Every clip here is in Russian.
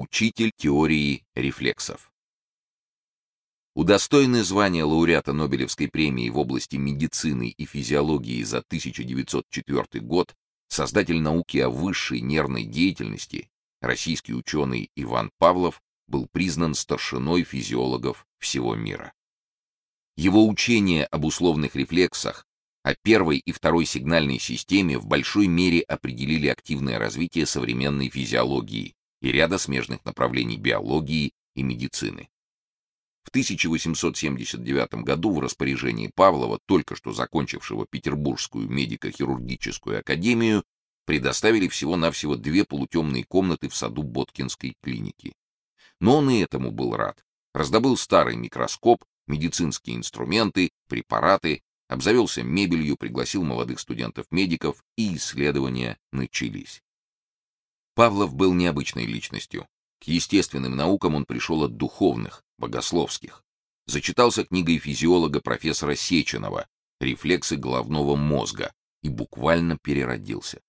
Учитель теории рефлексов. Удостоенный звания лауреата Нобелевской премии в области медицины и физиологии за 1904 год, создатель науки о высшей нервной деятельности, российский ученый Иван Павлов был признан старшиной физиологов всего мира. Его учение об условных рефлексах, о первой и второй сигнальной системе в большой мере определили активное развитие современной физиологии, и ряда смежных направлений биологии и медицины. В 1879 году в распоряжении Павлова, только что закончившего Петербургскую медико-хирургическую академию, предоставили всего-навсего две полутемные комнаты в саду Боткинской клиники. Но он и этому был рад. Раздобыл старый микроскоп, медицинские инструменты, препараты, обзавелся мебелью, пригласил молодых студентов-медиков, и исследования начались. Павлов был необычной личностью. К естественным наукам он пришел от духовных, богословских. Зачитался книгой физиолога профессора Сеченова «Рефлексы головного мозга» и буквально переродился.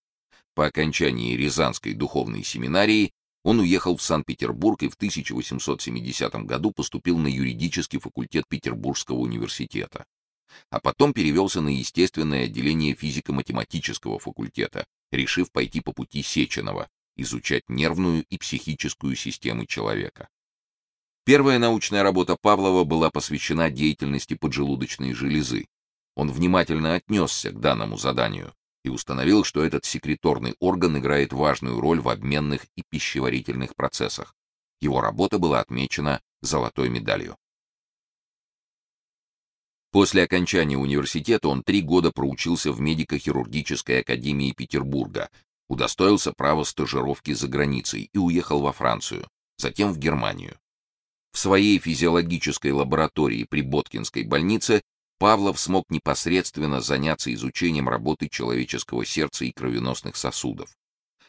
По окончании Рязанской духовной семинарии он уехал в Санкт-Петербург и в 1870 году поступил на юридический факультет Петербургского университета. А потом перевелся на естественное отделение физико-математического факультета, решив пойти по пути Сеченова, изучать нервную и психическую системы человека. Первая научная работа Павлова была посвящена деятельности поджелудочной железы. Он внимательно отнесся к данному заданию и установил, что этот секреторный орган играет важную роль в обменных и пищеварительных процессах. Его работа была отмечена золотой медалью. После окончания университета он три года проучился в медико-хирургической академии Петербурга, удостоился права стажировки за границей и уехал во Францию, затем в Германию. В своей физиологической лаборатории при Боткинской больнице Павлов смог непосредственно заняться изучением работы человеческого сердца и кровеносных сосудов.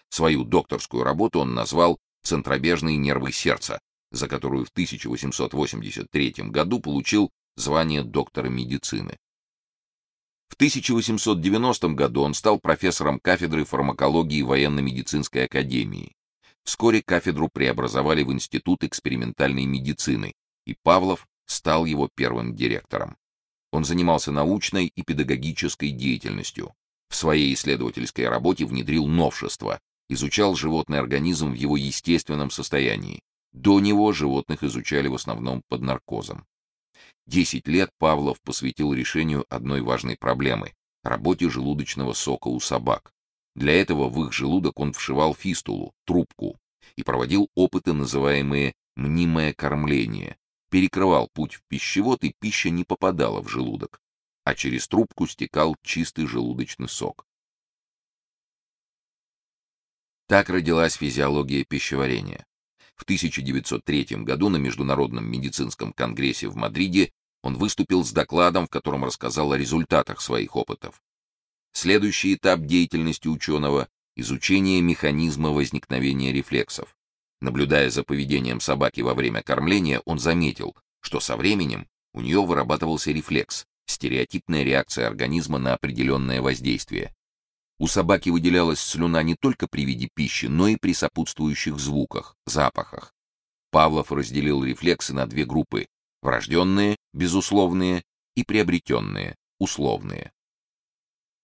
Свою докторскую работу он назвал «Центробежные нервы сердца», за которую в 1883 году получил звание доктора медицины. В 1890 году он стал профессором кафедры фармакологии военно-медицинской академии. Вскоре кафедру преобразовали в Институт экспериментальной медицины, и Павлов стал его первым директором. Он занимался научной и педагогической деятельностью. В своей исследовательской работе внедрил новшества, изучал животный организм в его естественном состоянии. До него животных изучали в основном под наркозом. Десять лет Павлов посвятил решению одной важной проблемы — работе желудочного сока у собак. Для этого в их желудок он вшивал фистулу, трубку, и проводил опыты, называемые «мнимое кормление». Перекрывал путь в пищевод, и пища не попадала в желудок, а через трубку стекал чистый желудочный сок. Так родилась физиология пищеварения. В 1903 году на Международном медицинском конгрессе в Мадриде он выступил с докладом, в котором рассказал о результатах своих опытов. Следующий этап деятельности ученого — изучение механизма возникновения рефлексов. Наблюдая за поведением собаки во время кормления, он заметил, что со временем у нее вырабатывался рефлекс, стереотипная реакция организма на определенное воздействие. У собаки выделялась слюна не только при виде пищи, но и при сопутствующих звуках, запахах. Павлов разделил рефлексы на две группы Врожденные, безусловные, и приобретенные, условные.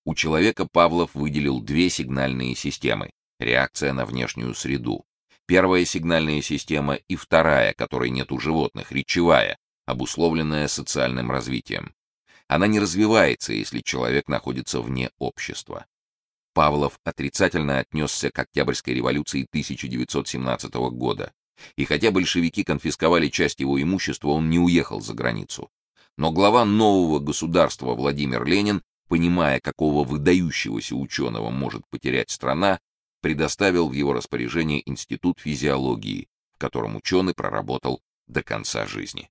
У человека Павлов выделил две сигнальные системы: реакция на внешнюю среду. Первая сигнальная система и вторая, которой нет у животных, речевая, обусловленная социальным развитием. Она не развивается, если человек находится вне общества. Павлов отрицательно отнесся к Октябрьской революции 1917 года. И хотя большевики конфисковали часть его имущества, он не уехал за границу. Но глава нового государства Владимир Ленин, понимая, какого выдающегося ученого может потерять страна, предоставил в его распоряжение Институт физиологии, в котором ученый проработал до конца жизни.